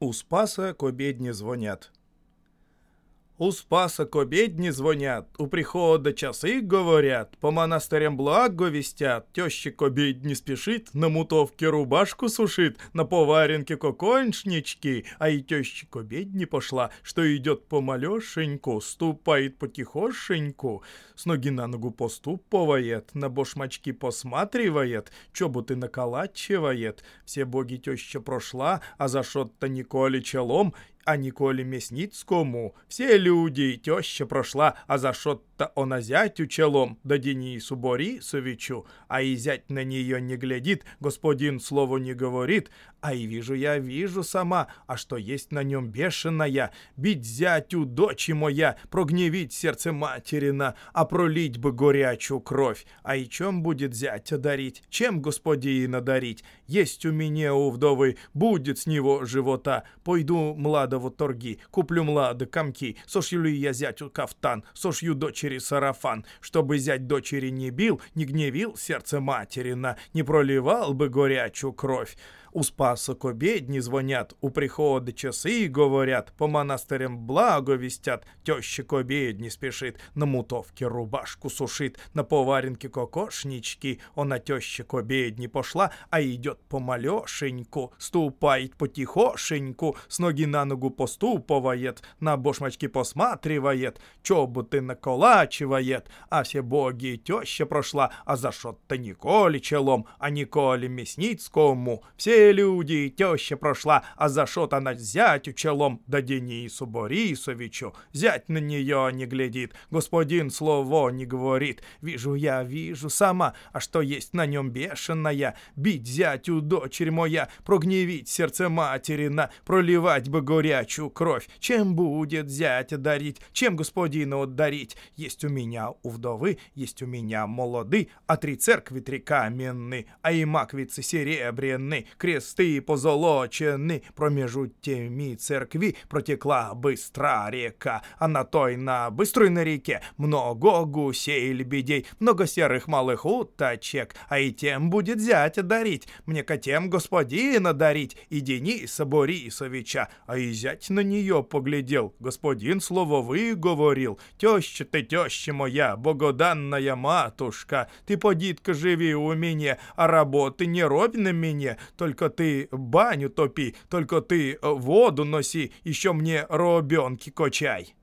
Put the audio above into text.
У Спаса к обедне звонят. У Спаса к обедне звонят, у прихода часы говорят, по монастырям благо вестят, теща к обедне спешит, на мутовке рубашку сушит, на поваренке коконшнички, а и теща к обедне пошла, что идет помалешеньку, ступает потихошеньку, с ноги на ногу поступывает, на башмачки посматривает, чоботы наколачивает, все боги теща прошла, а за шот-то Николе челом, а Николі Мясницькому все люди, теща прошла, а за что-то она зятю челом, да Денису Борисовичу, а и зять на нее не глядит, господин слово не говорит, а и вижу я, вижу сама, а что есть на нем бешеная, бить зятю, дочь моя, прогневить сердце материна, а пролить бы горячую кровь, а и чем будет зятя дарить, чем господина дарить, есть у меня у вдовы, будет с него живота, пойду младо в торги, куплю млады комки, сошью я зятю кафтан, сошью дочери сарафан, чтобы зять дочери не бил, не гневил сердце материна, не проливал бы горячую кровь. У Спаса к обедни звонят, у прихода часы говорят, по монастырям благо вестят, теща к обедни спешит, на мутовке рубашку сушит, на поваренке кокошнички, она теща к обедни пошла, а идет помалешеньку, ступает потихошеньку, с ноги на ногу поступывает, на башмачки посматривает, чоботы наколачивает, а все боги теща прошла, а за что-то Николе челом, а Николе Мясницкому, все люди, теща прошла, а за шот она зятю челом, да Денису Борисовичу. Зять на нее не глядит, господин слово не говорит. Вижу я, вижу сама, а что есть на нем бешеная? Бить зятю, дочерь моя, прогневить сердце материна, проливать бы горячую кровь. Чем будет зятя дарить, чем господину отдарить? Есть у меня у вдовы, есть у меня молоды, а три церкви три каменны, а и маквицы серебряны, кресты позолочены, промежу теми церкви протекла быстра река, а на той на быстрой на реке много гусей и лебедей, много серых малых уточек, а и тем будет зятя дарить, мне котем господина дарить, и Дениса Борисовича, а и зять на нее поглядел, господин слово выговорил, теща ты, теща моя, богоданная матушка, ты подитка живи у меня, а работы не робь на меня, только только ты баню топи, только ты воду носи, еще мне робенки кочай.